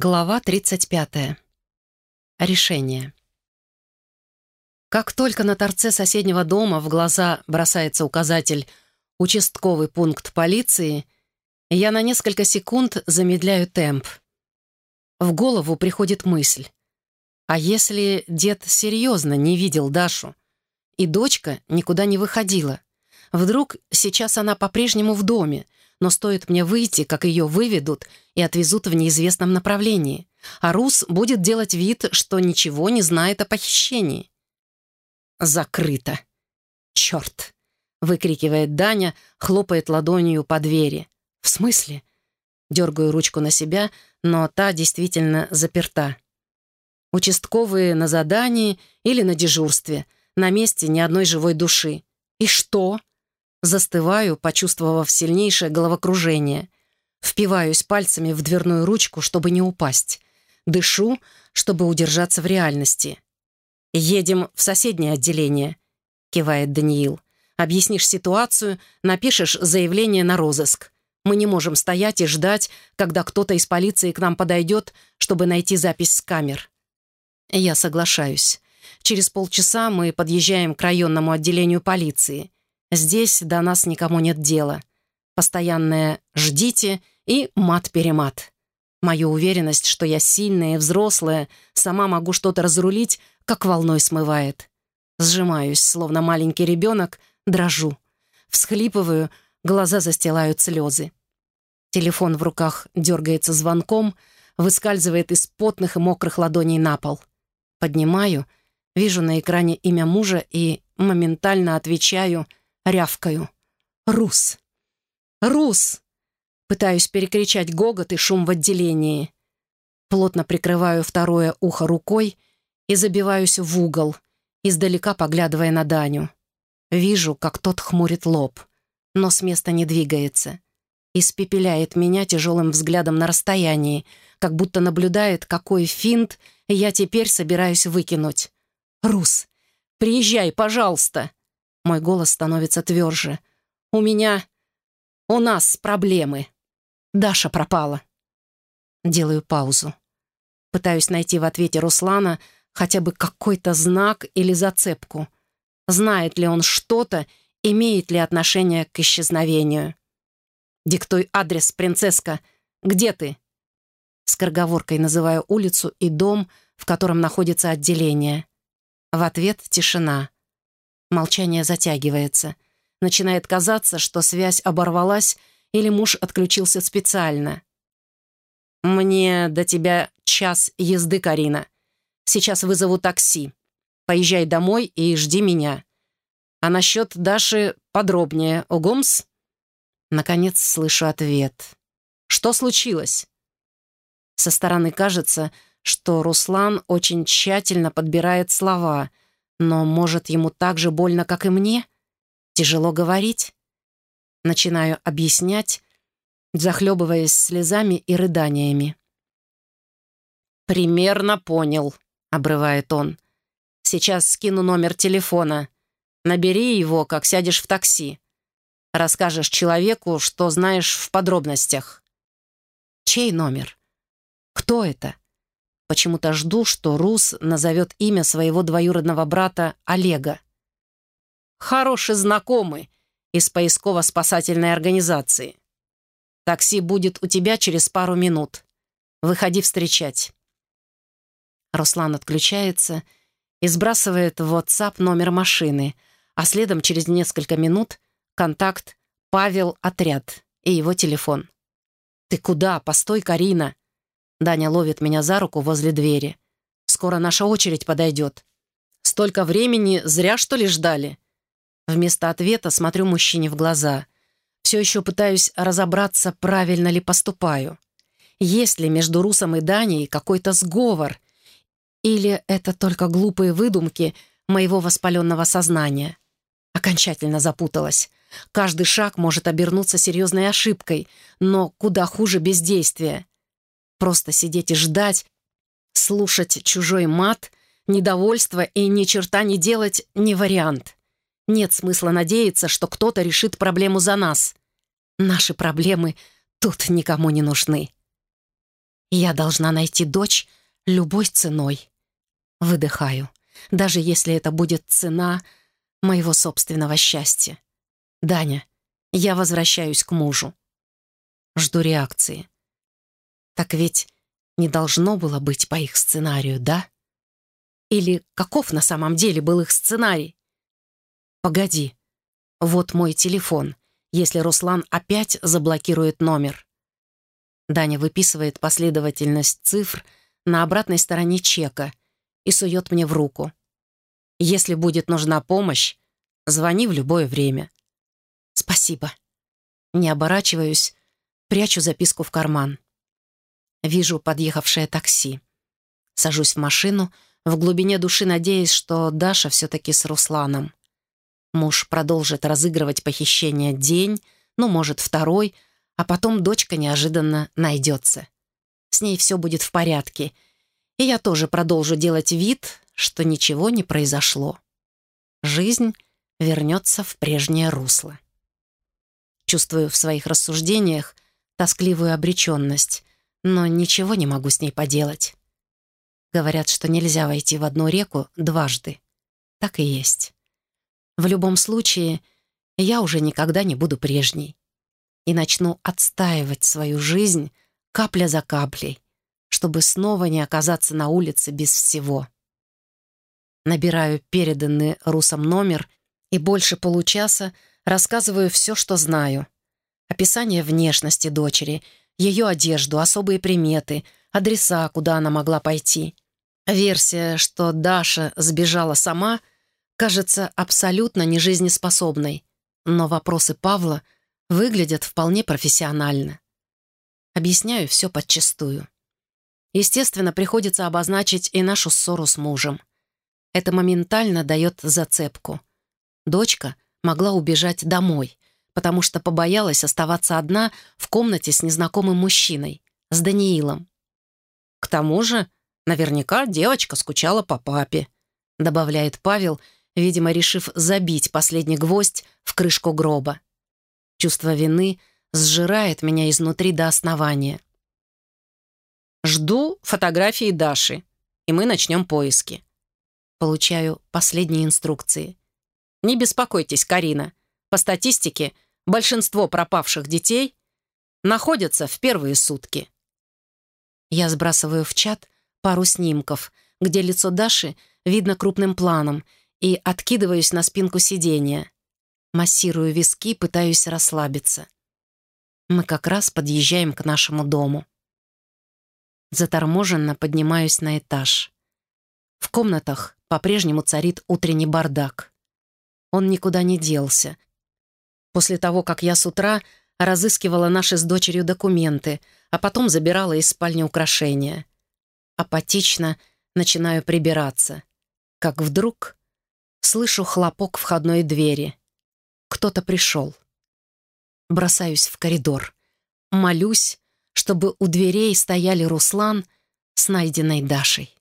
Глава 35. Решение. Как только на торце соседнего дома в глаза бросается указатель «Участковый пункт полиции», я на несколько секунд замедляю темп. В голову приходит мысль. А если дед серьезно не видел Дашу, и дочка никуда не выходила? Вдруг сейчас она по-прежнему в доме, но стоит мне выйти, как ее выведут и отвезут в неизвестном направлении, а Рус будет делать вид, что ничего не знает о похищении. «Закрыто! Черт!» — выкрикивает Даня, хлопает ладонью по двери. «В смысле?» Дергаю ручку на себя, но та действительно заперта. Участковые на задании или на дежурстве. На месте ни одной живой души. И что? Застываю, почувствовав сильнейшее головокружение. Впиваюсь пальцами в дверную ручку, чтобы не упасть. Дышу, чтобы удержаться в реальности. «Едем в соседнее отделение», — кивает Даниил. «Объяснишь ситуацию, напишешь заявление на розыск. Мы не можем стоять и ждать, когда кто-то из полиции к нам подойдет, чтобы найти запись с камер». Я соглашаюсь. Через полчаса мы подъезжаем к районному отделению полиции. Здесь до нас никому нет дела. Постоянное «ждите» и мат-перемат. Мою уверенность, что я сильная и взрослая, сама могу что-то разрулить, как волной смывает. Сжимаюсь, словно маленький ребенок, дрожу. Всхлипываю, глаза застилают слезы. Телефон в руках дергается звонком, выскальзывает из потных и мокрых ладоней на пол. Поднимаю, вижу на экране имя мужа и моментально отвечаю — рявкаю. «Рус! Рус!» Пытаюсь перекричать гогот и шум в отделении. Плотно прикрываю второе ухо рукой и забиваюсь в угол, издалека поглядывая на Даню. Вижу, как тот хмурит лоб, но с места не двигается. Испепеляет меня тяжелым взглядом на расстоянии, как будто наблюдает, какой финт я теперь собираюсь выкинуть. «Рус, приезжай, пожалуйста!» Мой голос становится тверже. «У меня... У нас проблемы. Даша пропала». Делаю паузу. Пытаюсь найти в ответе Руслана хотя бы какой-то знак или зацепку. Знает ли он что-то, имеет ли отношение к исчезновению. «Диктуй адрес, принцесска. Где ты?» Скороговоркой называю улицу и дом, в котором находится отделение. В ответ тишина. Молчание затягивается. Начинает казаться, что связь оборвалась или муж отключился специально. «Мне до тебя час езды, Карина. Сейчас вызову такси. Поезжай домой и жди меня. А насчет Даши подробнее, Угумс?» Наконец слышу ответ. «Что случилось?» Со стороны кажется, что Руслан очень тщательно подбирает слова — но, может, ему так же больно, как и мне? Тяжело говорить? Начинаю объяснять, захлебываясь слезами и рыданиями. «Примерно понял», — обрывает он. «Сейчас скину номер телефона. Набери его, как сядешь в такси. Расскажешь человеку, что знаешь в подробностях». «Чей номер? Кто это?» Почему-то жду, что Рус назовет имя своего двоюродного брата Олега. «Хороший знакомый из поисково-спасательной организации. Такси будет у тебя через пару минут. Выходи встречать». Руслан отключается и сбрасывает в WhatsApp номер машины, а следом через несколько минут контакт «Павел Отряд» и его телефон. «Ты куда? Постой, Карина!» Даня ловит меня за руку возле двери. «Скоро наша очередь подойдет. Столько времени зря, что ли, ждали?» Вместо ответа смотрю мужчине в глаза. Все еще пытаюсь разобраться, правильно ли поступаю. Есть ли между Русом и Даней какой-то сговор? Или это только глупые выдумки моего воспаленного сознания? Окончательно запуталась. Каждый шаг может обернуться серьезной ошибкой, но куда хуже бездействия. Просто сидеть и ждать, слушать чужой мат, недовольство и ни черта не делать — не вариант. Нет смысла надеяться, что кто-то решит проблему за нас. Наши проблемы тут никому не нужны. Я должна найти дочь любой ценой. Выдыхаю, даже если это будет цена моего собственного счастья. Даня, я возвращаюсь к мужу. Жду реакции. Так ведь не должно было быть по их сценарию, да? Или каков на самом деле был их сценарий? Погоди. Вот мой телефон, если Руслан опять заблокирует номер. Даня выписывает последовательность цифр на обратной стороне чека и сует мне в руку. Если будет нужна помощь, звони в любое время. Спасибо. Не оборачиваюсь, прячу записку в карман. Вижу подъехавшее такси. Сажусь в машину, в глубине души надеясь, что Даша все-таки с Русланом. Муж продолжит разыгрывать похищение день, ну, может, второй, а потом дочка неожиданно найдется. С ней все будет в порядке, и я тоже продолжу делать вид, что ничего не произошло. Жизнь вернется в прежнее русло. Чувствую в своих рассуждениях тоскливую обреченность, но ничего не могу с ней поделать. Говорят, что нельзя войти в одну реку дважды. Так и есть. В любом случае, я уже никогда не буду прежней и начну отстаивать свою жизнь капля за каплей, чтобы снова не оказаться на улице без всего. Набираю переданный Русом номер и больше получаса рассказываю все, что знаю. Описание внешности дочери — ее одежду, особые приметы, адреса, куда она могла пойти. Версия, что Даша сбежала сама, кажется абсолютно нежизнеспособной, но вопросы Павла выглядят вполне профессионально. Объясняю все подчистую. Естественно, приходится обозначить и нашу ссору с мужем. Это моментально дает зацепку. Дочка могла убежать домой, потому что побоялась оставаться одна в комнате с незнакомым мужчиной, с Даниилом. «К тому же, наверняка девочка скучала по папе», добавляет Павел, видимо, решив забить последний гвоздь в крышку гроба. Чувство вины сжирает меня изнутри до основания. «Жду фотографии Даши, и мы начнем поиски». Получаю последние инструкции. «Не беспокойтесь, Карина. По статистике — Большинство пропавших детей находятся в первые сутки. Я сбрасываю в чат пару снимков, где лицо Даши видно крупным планом, и откидываюсь на спинку сиденья. Массирую виски, пытаюсь расслабиться. Мы как раз подъезжаем к нашему дому. Заторможенно поднимаюсь на этаж. В комнатах по-прежнему царит утренний бардак. Он никуда не делся, После того, как я с утра разыскивала наши с дочерью документы, а потом забирала из спальни украшения. Апатично начинаю прибираться. Как вдруг слышу хлопок входной двери. Кто-то пришел. Бросаюсь в коридор. Молюсь, чтобы у дверей стояли Руслан с найденной Дашей.